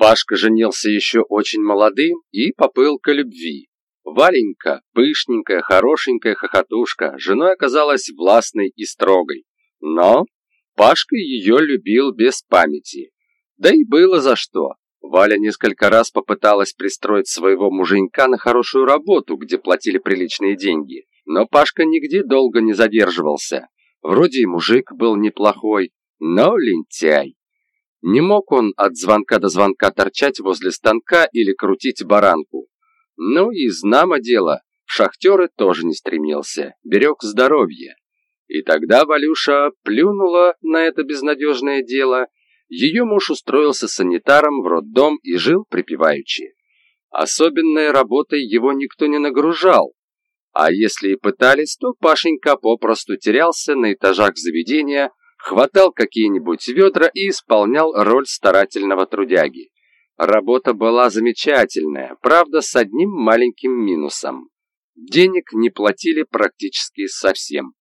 Пашка женился еще очень молодым и поплыл к любви. Валенька, пышненькая, хорошенькая хохотушка, женой оказалась властной и строгой. Но Пашка ее любил без памяти. Да и было за что. Валя несколько раз попыталась пристроить своего муженька на хорошую работу, где платили приличные деньги. Но Пашка нигде долго не задерживался. Вроде и мужик был неплохой, но лентяй. Не мог он от звонка до звонка торчать возле станка или крутить баранку. Ну и знамо дело, в шахтеры тоже не стремился, берег здоровье. И тогда Валюша плюнула на это безнадежное дело. Ее муж устроился санитаром в роддом и жил припеваючи. Особенной работой его никто не нагружал. А если и пытались, то Пашенька попросту терялся на этажах заведения, хватал какие-нибудь ведра и исполнял роль старательного трудяги. Работа была замечательная, правда, с одним маленьким минусом. Денег не платили практически совсем.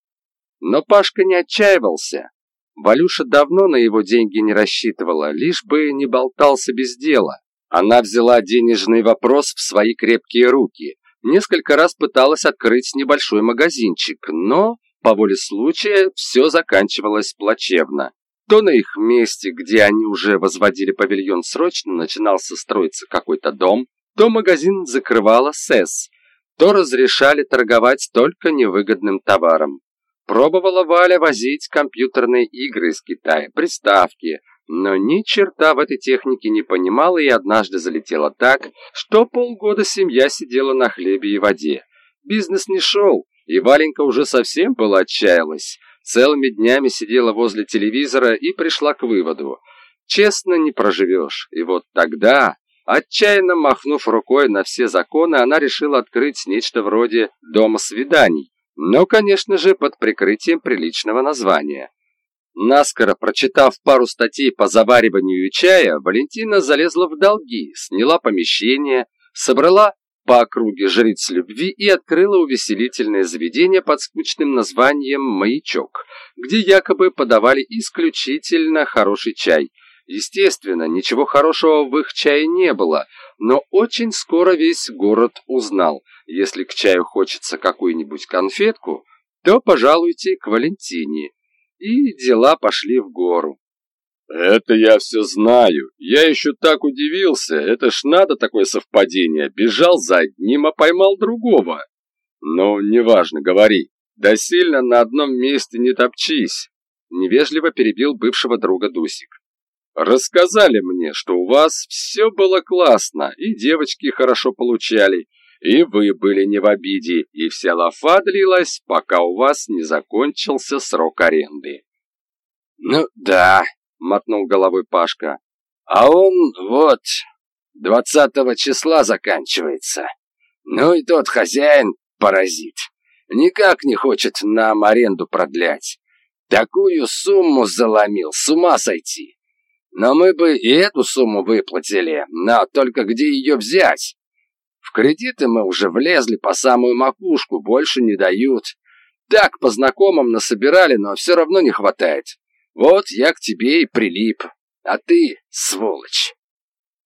Но Пашка не отчаивался. Валюша давно на его деньги не рассчитывала, лишь бы не болтался без дела. Она взяла денежный вопрос в свои крепкие руки. Несколько раз пыталась открыть небольшой магазинчик, но по воле случая все заканчивалось плачевно. То на их месте, где они уже возводили павильон срочно, начинался строиться какой-то дом, то магазин закрывала СЭС, то разрешали торговать только невыгодным товаром. Пробовала Валя возить компьютерные игры из Китая, приставки, но ни черта в этой технике не понимала и однажды залетела так, что полгода семья сидела на хлебе и воде. Бизнес не шел, и Валенька уже совсем была отчаялась. Целыми днями сидела возле телевизора и пришла к выводу. Честно не проживешь. И вот тогда, отчаянно махнув рукой на все законы, она решила открыть нечто вроде «дома свиданий». Но, конечно же, под прикрытием приличного названия. Наскоро прочитав пару статей по завариванию чая, Валентина залезла в долги, сняла помещение, собрала по округе жриц любви и открыла увеселительное заведение под скучным названием «Маячок», где якобы подавали исключительно хороший чай. Естественно, ничего хорошего в их чае не было, но очень скоро весь город узнал, если к чаю хочется какую-нибудь конфетку, то пожалуйте к Валентине. И дела пошли в гору. «Это я все знаю. Я еще так удивился. Это ж надо такое совпадение. Бежал за одним, а поймал другого. Ну, неважно, говори. Да сильно на одном месте не топчись!» Невежливо перебил бывшего друга Дусик. «Рассказали мне, что у вас все было классно, и девочки хорошо получали, и вы были не в обиде, и вся лафа длилась, пока у вас не закончился срок аренды». «Ну да», мотнул головой Пашка. А он вот двадцатого числа заканчивается. Ну и тот хозяин паразит. Никак не хочет нам аренду продлять. Такую сумму заломил, с ума сойти. Но мы бы и эту сумму выплатили, но только где ее взять? В кредиты мы уже влезли по самую макушку, больше не дают. Так, по знакомым насобирали, но все равно не хватает. Вот я к тебе и прилип, а ты сволочь.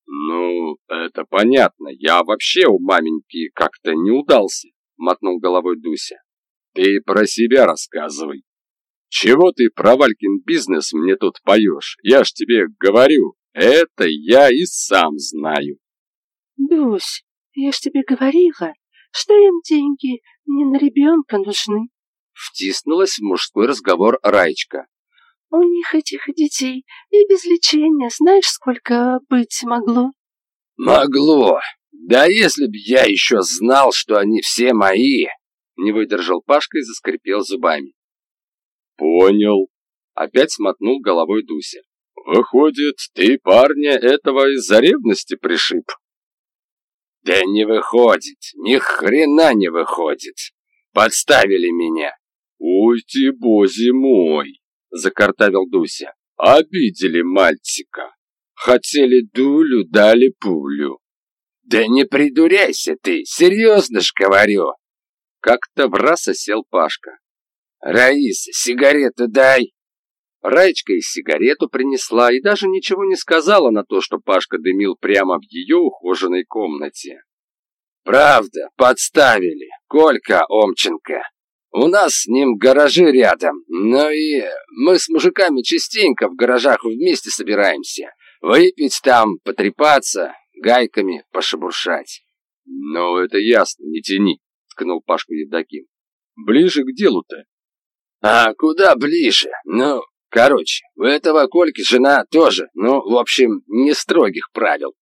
Ну, это понятно. Я вообще у маменьки как-то не удался, мотнул головой Дуся. Ты про себя рассказывай. Чего ты про Валькин бизнес мне тут поешь? Я ж тебе говорю, это я и сам знаю. Дусь, я ж тебе говорила, что им деньги не на ребенка нужны. Втиснулась в мужской разговор Раечка. У них этих детей и без лечения знаешь, сколько быть могло? Могло. Да если б я еще знал, что они все мои. Не выдержал Пашка и заскрипел зубами. Понял. Опять смотнул головой Дуся. Выходит, ты парня этого из-за ревности пришиб? Да не выходит, ни хрена не выходит. Подставили меня. Ой ты, бози мой закартавил Дуся. Обидели мальчика. Хотели дулю, дали пулю. Да не придуряйся ты, серьезно ж говорю. Как-то в раз осел Пашка. Раиса, сигарету дай. Раечка и сигарету принесла и даже ничего не сказала на то, что Пашка дымил прямо в ее ухоженной комнате. «Правда, подставили. Колька Омченко. У нас с ним гаражи рядом, но и мы с мужиками частенько в гаражах вместе собираемся. Выпить там, потрепаться, гайками пошебуршать». «Ну, это ясно, не тяни», — ткнул Пашку Евдоким. «Ближе к делу-то». «А куда ближе? Ну, короче, у этого Кольки жена тоже, ну, в общем, не строгих правил.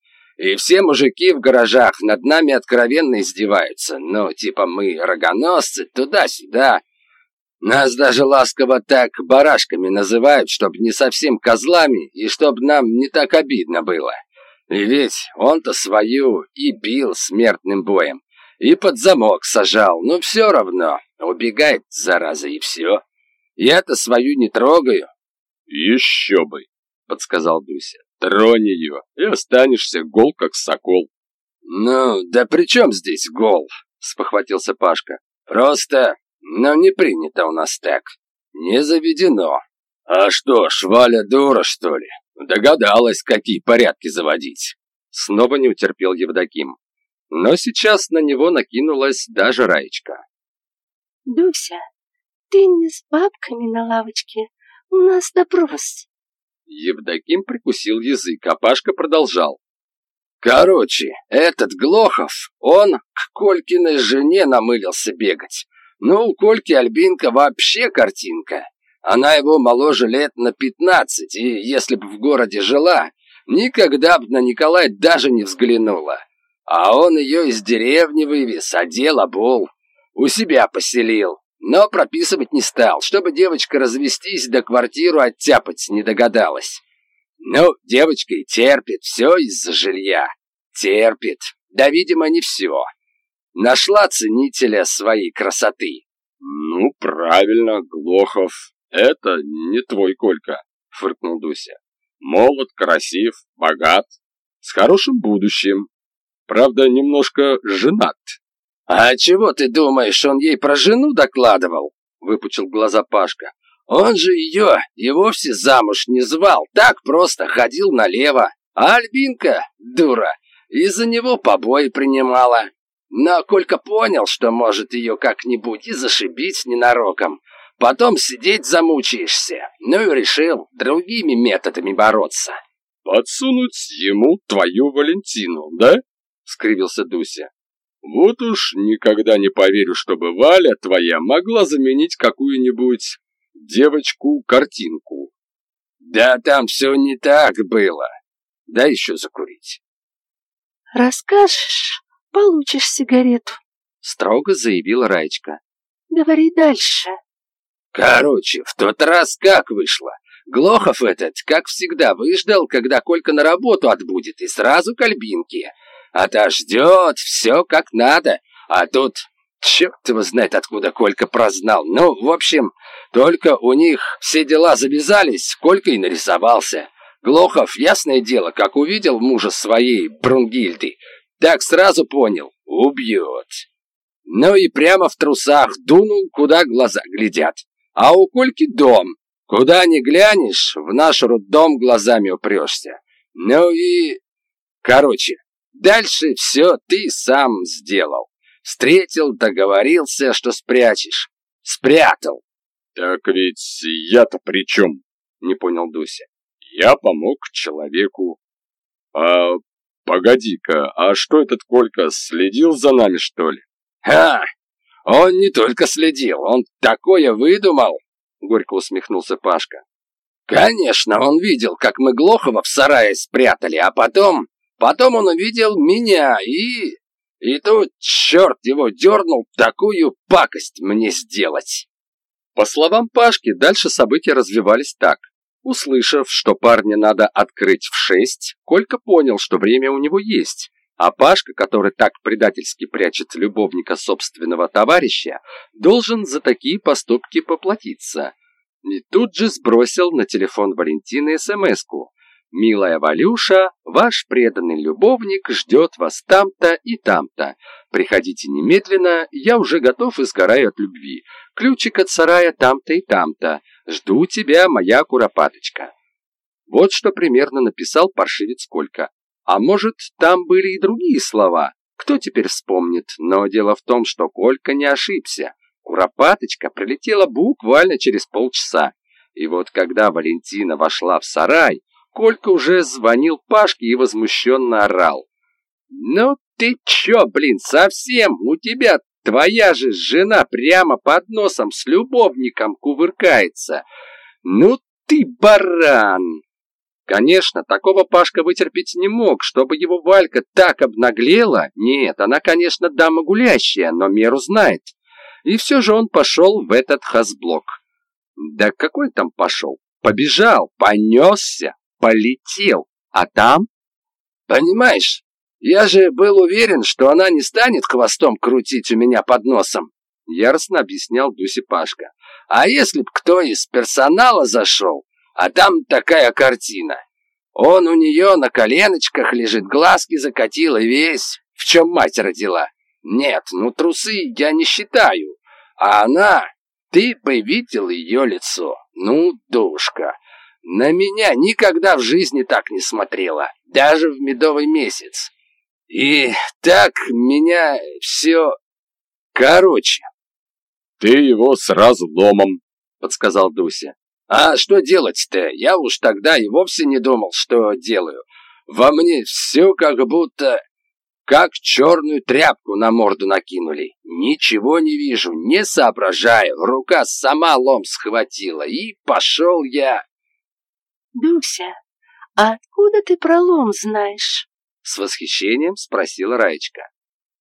И все мужики в гаражах над нами откровенно издеваются. Ну, типа мы рогоносцы, туда-сюда. Нас даже ласково так барашками называют, чтобы не совсем козлами, и чтобы нам не так обидно было. И ведь он-то свою и бил смертным боем, и под замок сажал, но все равно убегает, зараза, и все. Я-то свою не трогаю. Еще бы, подсказал Дуся. Тронь ее, и останешься гол, как сокол. Ну, да при чем здесь гол? Спохватился Пашка. Просто, ну не принято у нас так. Не заведено. А что, шваля дура, что ли? Догадалась, какие порядки заводить. Снова не утерпел Евдоким. Но сейчас на него накинулась даже Раечка. «Дуся, ты не с бабками на лавочке. У нас допрос». Евдоким прикусил язык, а Пашка продолжал. Короче, этот Глохов, он к Колькиной жене намылился бегать. Ну, у Кольки Альбинка вообще картинка. Она его моложе лет на пятнадцать, и если бы в городе жила, никогда бы на Николая даже не взглянула. А он ее из деревни вывез, одел, обул, у себя поселил но прописывать не стал, чтобы девочка развестись да квартиру оттяпать не догадалась. Ну, девочка и терпит, все из-за жилья. Терпит, да, видимо, не все. Нашла ценителя своей красоты. Ну, правильно, Глохов, это не твой Колька, фыркнул Дуся. Молод, красив, богат, с хорошим будущим. Правда, немножко женат. «А чего ты думаешь, он ей про жену докладывал?» — выпучил глаза Пашка. «Он же ее и вовсе замуж не звал, так просто ходил налево. А Альбинка, дура, из-за него побои принимала. Но Колька понял, что может ее как-нибудь и зашибить ненароком. Потом сидеть замучаешься. Ну и решил другими методами бороться». «Подсунуть ему твою Валентину, да?» — скривился Дуся. Вот уж никогда не поверю, чтобы Валя твоя могла заменить какую-нибудь девочку-картинку. Да там все не так было. Дай еще закурить. Расскажешь, получишь сигарету, строго заявила Раечка. Говори дальше. Короче, в тот раз как вышло? Глохов этот, как всегда, выждал, когда Колька на работу отбудет, и сразу к Альбинке. Отождет, все как надо. А тут, черт его знает, откуда Колька прознал. Ну, в общем, только у них все дела завязались, Колька и нарисовался. Глохов, ясное дело, как увидел мужа своей Брунгильды, так сразу понял — убьет. Ну и прямо в трусах дунул, куда глаза глядят. А у Кольки дом. Куда ни глянешь, в наш роддом глазами упрешься. Ну и... Короче, Дальше все ты сам сделал. Встретил, договорился, что спрячешь. Спрятал. Так ведь я-то при чем? Не понял Дуся. Я помог человеку. А погоди-ка, а что этот Колька следил за нами, что ли? Ха! Он не только следил, он такое выдумал, горько усмехнулся Пашка. Конечно, он видел, как мы Глохова в сарае спрятали, а потом Потом он увидел меня и... И тут черт его дернул такую пакость мне сделать. По словам Пашки, дальше события развивались так. Услышав, что парня надо открыть в шесть, Колька понял, что время у него есть. А Пашка, который так предательски прячет любовника собственного товарища, должен за такие поступки поплатиться. И тут же сбросил на телефон Валентины смс-ку. Милая Валюша, ваш преданный любовник ждет вас там-то и там-то. Приходите немедленно, я уже готов и сгораю от любви. Ключик от сарая там-то и там-то. Жду тебя, моя куропаточка. Вот что примерно написал паршивец Колька. А может, там были и другие слова? Кто теперь вспомнит? Но дело в том, что Колька не ошибся. Куропаточка прилетела буквально через полчаса. И вот когда Валентина вошла в сарай, Колька уже звонил Пашке и возмущенно орал. «Ну ты чё, блин, совсем? У тебя твоя же жена прямо под носом с любовником кувыркается. Ну ты баран!» Конечно, такого Пашка вытерпеть не мог, чтобы его Валька так обнаглела. Нет, она, конечно, дама гулящая, но меру знает. И все же он пошел в этот хазблок. Да какой там пошел? Побежал, понесся, полетел. А там? Понимаешь, я же был уверен, что она не станет хвостом крутить у меня под носом. Яростно объяснял Дуси Пашка. А если б кто из персонала зашел, а там такая картина. Он у нее на коленочках лежит, глазки закатил и весь, в чем мать родила. Нет, ну трусы я не считаю. А она, ты бы видел ее лицо. Ну, душка, на меня никогда в жизни так не смотрела, даже в медовый месяц. И так меня все... Короче. Ты его сразу ломом, подсказал Дуся. А что делать-то? Я уж тогда и вовсе не думал, что делаю. Во мне все как будто как черную тряпку на морду накинули. Ничего не вижу, не соображаю. Рука сама лом схватила, и пошел я. «Дуся, а откуда ты про лом знаешь?» С восхищением спросила Раечка.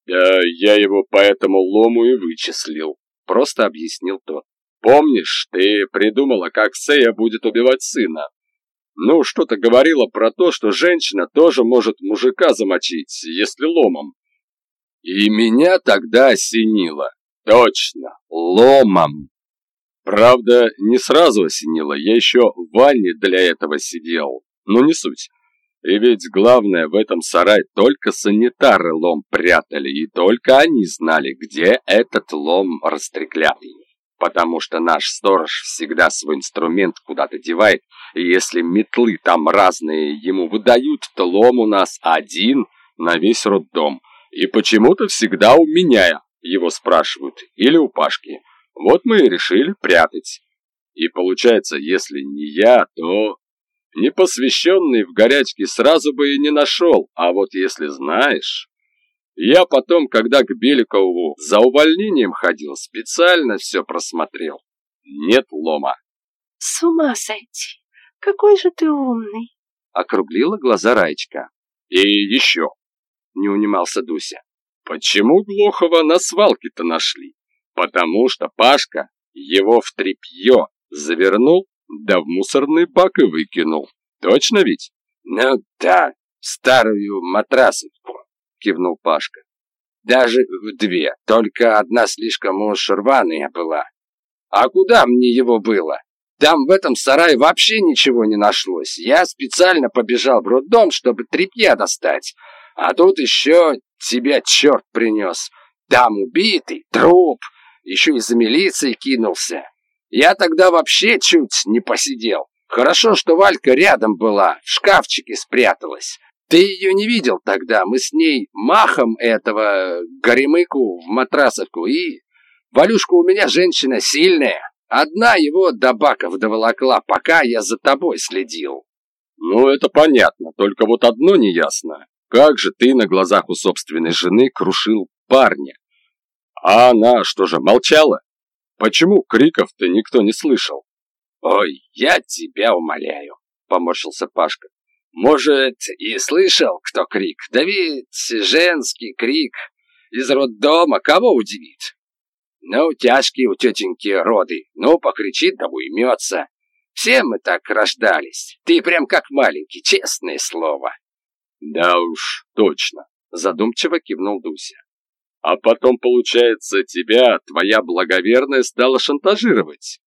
«Да я его по этому лому и вычислил», — просто объяснил тот. «Помнишь, ты придумала, как Сея будет убивать сына? Ну, что-то говорила про то, что женщина тоже может мужика замочить, если ломом. И меня тогда осенило. Точно, ломом. Правда, не сразу осенило, я еще в ванне для этого сидел. Но не суть. И ведь главное, в этом сарае только санитары лом прятали, и только они знали, где этот лом растреклятый потому что наш сторож всегда свой инструмент куда-то девает, и если метлы там разные ему выдают, то лом у нас один на весь роддом. И почему-то всегда у меня его спрашивают, или у Пашки. Вот мы и решили прятать. И получается, если не я, то... Непосвященный в горячке сразу бы и не нашел, а вот если знаешь... Я потом, когда к Беликову за увольнением ходил, специально все просмотрел. Нет лома. С ума сойти! Какой же ты умный! Округлила глаза Раечка. И еще, не унимался Дуся. Почему Глохова на свалке-то нашли? Потому что Пашка его в тряпье завернул, да в мусорный бак и выкинул. Точно ведь? Ну да, старую матрасовку кивнул Пашка. Даже в две, только одна слишком уж рваная была. А куда мне его было? Там в этом сарае вообще ничего не нашлось. Я специально побежал в роддом, чтобы тряпья достать. А тут еще тебя черт принес. Там убитый, труп, еще из-за милиции кинулся. Я тогда вообще чуть не посидел. Хорошо, что Валька рядом была, в шкафчике спряталась. Ты ее не видел тогда. Мы с ней махом этого горемыку в матрасовку. И Валюшка у меня женщина сильная. Одна его до баков доволокла, пока я за тобой следил. Ну, это понятно. Только вот одно неясно. Как же ты на глазах у собственной жены крушил парня? А она что же, молчала? Почему криков-то никто не слышал? Ой, я тебя умоляю, поморщился Пашка. Может, и слышал, кто крик, да ведь женский крик из роддома кого удивит? Ну, тяжкие у тетеньки роды, ну, покричит да уймется. Все мы так рождались, ты прям как маленький, честное слово. Да уж, точно, задумчиво кивнул Дуся. А потом, получается, тебя твоя благоверная стала шантажировать.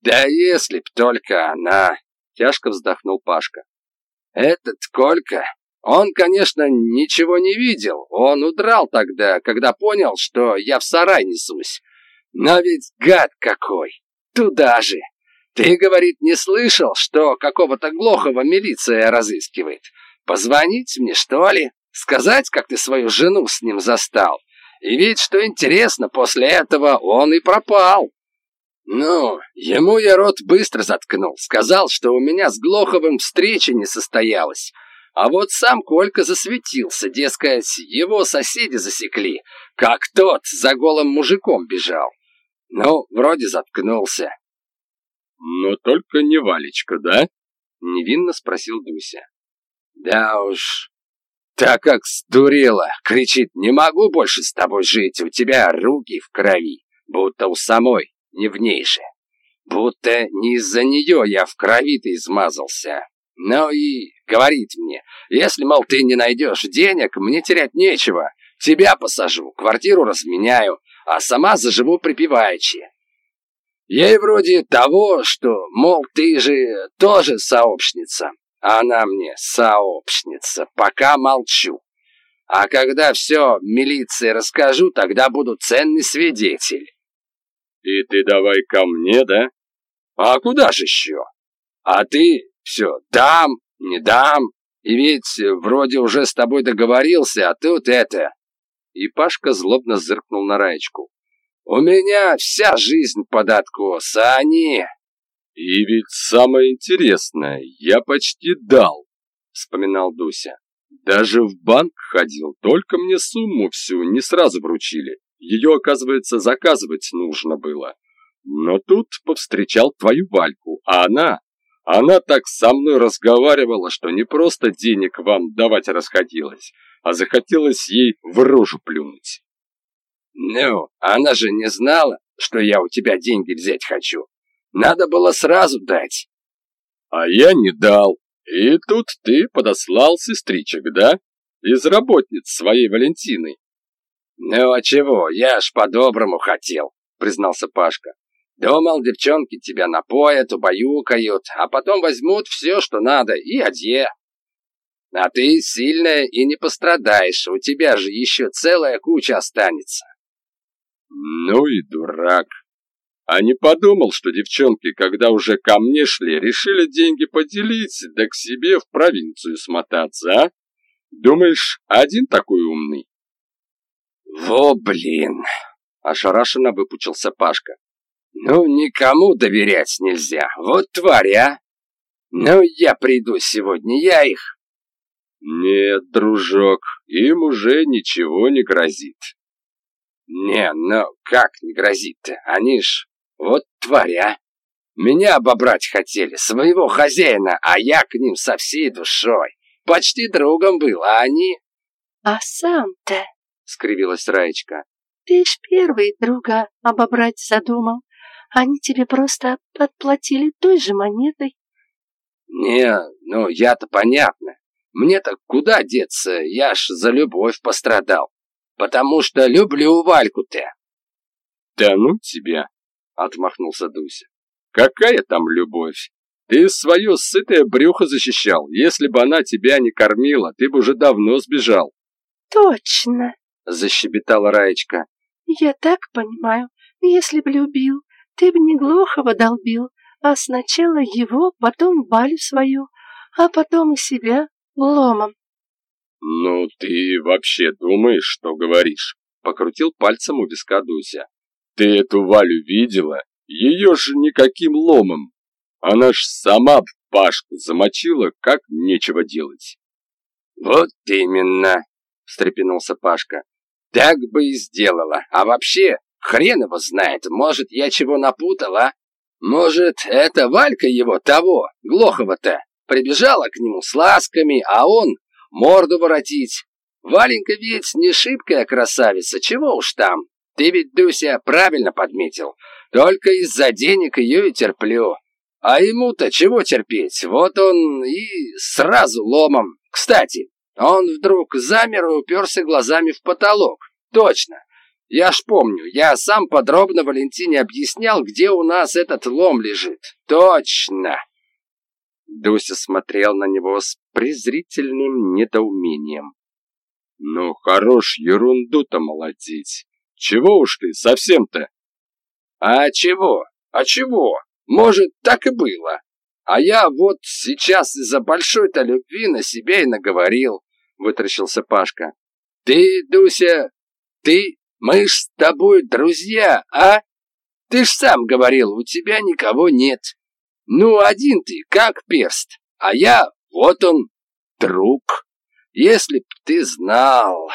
Да если б только она, тяжко вздохнул Пашка. Этот Колька, он, конечно, ничего не видел. Он удрал тогда, когда понял, что я в сарай несусь. Но ведь гад какой! Туда же! Ты, говорит, не слышал, что какого-то Глохова милиция разыскивает? Позвонить мне, что ли? Сказать, как ты свою жену с ним застал? И ведь, что интересно, после этого он и пропал. Ну, ему я рот быстро заткнул. Сказал, что у меня с Глоховым встреча не состоялась. А вот сам Колька засветился, дескать, его соседи засекли, как тот за голым мужиком бежал. Ну, вроде заткнулся. «Но только не Валечка, да?» — невинно спросил Дуся. «Да уж, так как сдурела, кричит, не могу больше с тобой жить, у тебя руки в крови, будто у самой, не в ней же. Будто не из-за нее я в крови-то измазался. Ну и говорит мне, если, мол, ты не найдешь денег, мне терять нечего, тебя посажу, квартиру разменяю, а сама заживу припеваючи. Ей вроде того, что, мол, ты же тоже сообщница. Она мне сообщница, пока молчу. А когда все милиции расскажу, тогда буду ценный свидетель. И ты давай ко мне, да? А куда же еще? А ты все дам, не дам. И ведь вроде уже с тобой договорился, а тут это... И Пашка злобно зыркнул на Раечку. У меня вся жизнь под откос, а они... И ведь самое интересное, я почти дал, вспоминал Дуся. Даже в банк ходил, только мне сумму всю не сразу вручили. Ее, оказывается, заказывать нужно было. Но тут повстречал твою Вальку, а она... Она так со мной разговаривала, что не просто денег вам давать расходилась, а захотелось ей в рожу плюнуть. «Ну, она же не знала, что я у тебя деньги взять хочу. Надо было сразу дать». «А я не дал. И тут ты подослал сестричек, да? Из работниц своей Валентины». «Ну а чего, я ж по-доброму хотел», — признался Пашка. «Думал, девчонки тебя напоят, убаюкают, а потом возьмут все, что надо, и одье. А ты сильная и не пострадаешь, у тебя же еще целая куча останется». Ну и дурак. А не подумал, что девчонки, когда уже ко мне шли, решили деньги поделить, да к себе в провинцию смотаться, а? Думаешь, один такой умный? Во, блин! Ошарашенно выпучился Пашка. Ну, никому доверять нельзя. Вот тварь, а! Ну, я приду сегодня, я их... Нет, дружок, им уже ничего не грозит. Не, ну как не грозит-то? Они ж вот тваря. Меня обобрать хотели, своего хозяина, а я к ним со всей душой. Почти другом был, а они... А сам-то... Скривилась Раечка. Ты ж первый друга обобрать задумал. Они тебе просто отплатили той же монетой. Не, ну я-то понятно. Мне-то куда деться, я ж за любовь пострадал потому что люблю Вальку-то». «Да ну тебя!» — отмахнулся Дуся. «Какая там любовь? Ты свое сытое брюхо защищал. Если бы она тебя не кормила, ты бы уже давно сбежал». «Точно!» — защебетала Раечка. «Я так понимаю, если бы любил, ты бы не Глохова долбил, а сначала его, потом Валю свою, а потом и себя ломом. «Ну, ты вообще думаешь, что говоришь?» Покрутил пальцем у виска Дуся. «Ты эту Валю видела? Ее же никаким ломом. Она ж сама Пашку замочила, как нечего делать». «Вот именно!» — встрепенулся Пашка. «Так бы и сделала. А вообще, хрен его знает, может, я чего напутала? Может, это Валька его того, Глохова-то, прибежала к нему с ласками, а он морду воротить. Валенька ведь не шибкая красавица, чего уж там. Ты ведь, Дуся, правильно подметил. Только из-за денег ее и терплю. А ему-то чего терпеть? Вот он и сразу ломом. Кстати, он вдруг замер и уперся глазами в потолок. Точно. Я ж помню, я сам подробно Валентине объяснял, где у нас этот лом лежит. Точно. Дуся смотрел на него с презрительным недоумением. «Ну, хорош ерунду-то молотить. Чего уж ты совсем-то?» «А чего? А чего? Может, так и было. А я вот сейчас из-за большой-то любви на себя и наговорил», — вытращился Пашка. «Ты, Дуся, ты, мы ж с тобой друзья, а? Ты ж сам говорил, у тебя никого нет. Ну, один ты, как перст, а я, вот он, друг. Если б ты знал.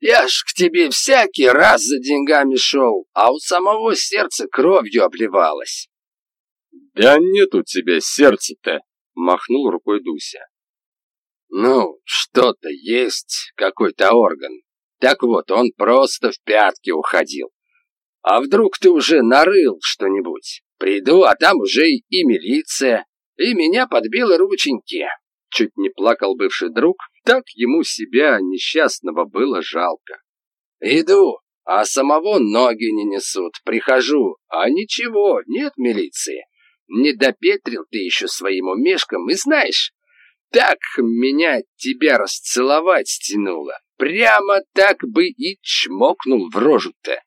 Я ж к тебе всякий раз за деньгами шел, а у самого сердце кровью обливалось. Да нет у тебя сердца-то, махнул рукой Дуся. Ну, что-то есть, какой-то орган. Так вот, он просто в пятки уходил. А вдруг ты уже нарыл что-нибудь? Приду, а там уже и милиция, и меня подбило рученьки. Чуть не плакал бывший друг, так ему себя несчастного было жалко. Иду, а самого ноги не несут. Прихожу, а ничего, нет милиции. Не допетрил ты еще своим умешком, и знаешь, так меня тебя расцеловать стянуло. Прямо так бы и чмокнул в рожу-то.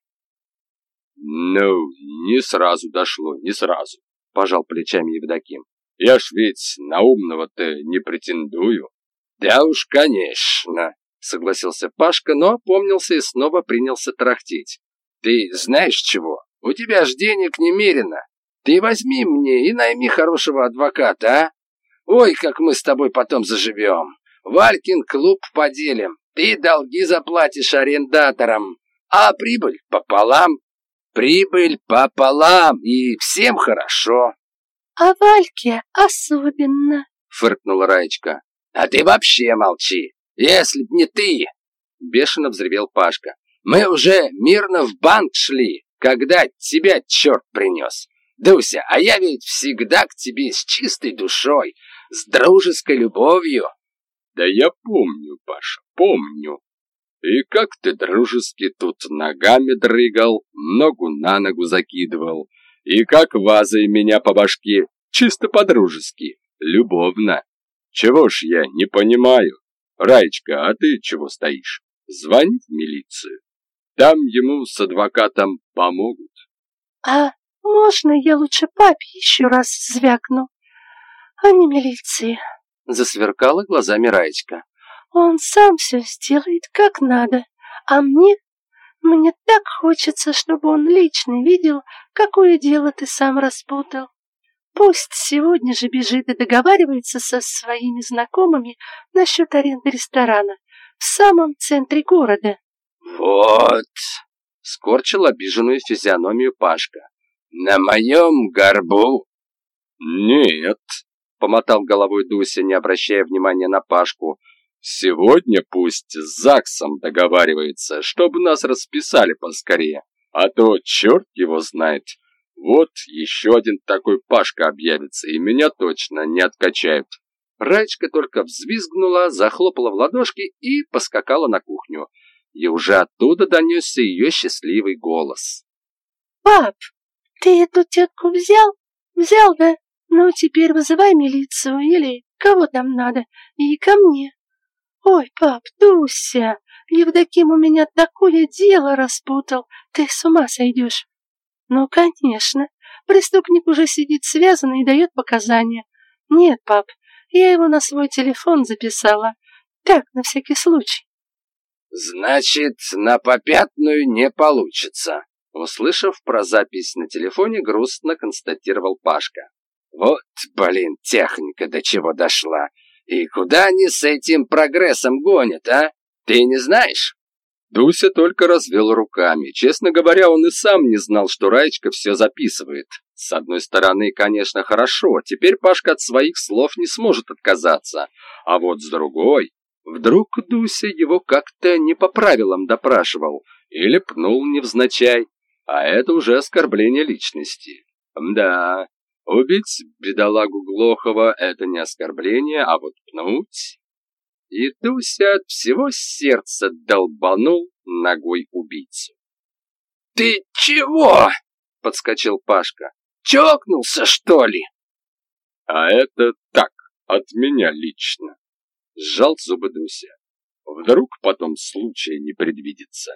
«Ну, не сразу дошло, не сразу», — пожал плечами Евдоким. «Я ж ведь на умного-то не претендую». «Да уж, конечно», — согласился Пашка, но опомнился и снова принялся тарахтеть. «Ты знаешь чего? У тебя ж денег немерено. Ты возьми мне и найми хорошего адвоката, а? Ой, как мы с тобой потом заживем. Валькин клуб поделим, ты долги заплатишь арендаторам, а прибыль пополам. Прибыль пополам, и всем хорошо. А Вальке особенно, фыркнула Раечка. А ты вообще молчи, если б не ты, бешено взревел Пашка. Мы уже мирно в банк шли, когда тебя черт принес. Дуся, а я ведь всегда к тебе с чистой душой, с дружеской любовью. Да я помню, Паша, помню. И как ты дружески тут ногами дрыгал, ногу на ногу закидывал, и как вазой меня по башке, чисто по-дружески, любовно. Чего ж я не понимаю? Раечка, а ты чего стоишь? Звони в милицию. Там ему с адвокатом помогут. А можно я лучше папе еще раз звякну, а не милиции? Засверкала глазами Раечка. Он сам все сделает как надо, а мне... Мне так хочется, чтобы он лично видел, какое дело ты сам распутал. Пусть сегодня же бежит и договаривается со своими знакомыми насчет аренды ресторана в самом центре города. Вот, скорчил обиженную физиономию Пашка. На моем горбу. Нет, помотал головой Дуся, не обращая внимания на Пашку. Сегодня пусть с ЗАГСом договаривается, чтобы нас расписали поскорее. А то черт его знает. Вот еще один такой Пашка объявится, и меня точно не откачают. Раечка только взвизгнула, захлопала в ладошки и поскакала на кухню. И уже оттуда донесся ее счастливый голос. «Пап, ты эту тетку взял? Взял, да? Ну, теперь вызывай милицию или кого там надо, и ко мне. «Ой, пап, Дуся, Евдоким у меня такое дело распутал, ты с ума сойдешь!» «Ну, конечно, преступник уже сидит связанный и дает показания. Нет, пап, я его на свой телефон записала. Так, на всякий случай». «Значит, на попятную не получится», услышав про запись на телефоне, грустно констатировал Пашка. «Вот, блин, техника до чего дошла. И куда они с этим прогрессом гонят, а? Ты не знаешь?» Дуся только развел руками. Честно говоря, он и сам не знал, что Раечка все записывает. С одной стороны, конечно, хорошо, теперь Пашка от своих слов не сможет отказаться. А вот с другой, вдруг Дуся его как-то не по правилам допрашивал или пнул невзначай, а это уже оскорбление личности. Да, Убить бедолагу Глохова — это не оскорбление, а вот пнуть... И Дуся от всего сердца долбанул ногой убийцу. «Ты чего?» — подскочил Пашка. «Чокнулся, что ли?» А это так, от меня лично. Сжал зубы Дуся. Вдруг потом случая не предвидится.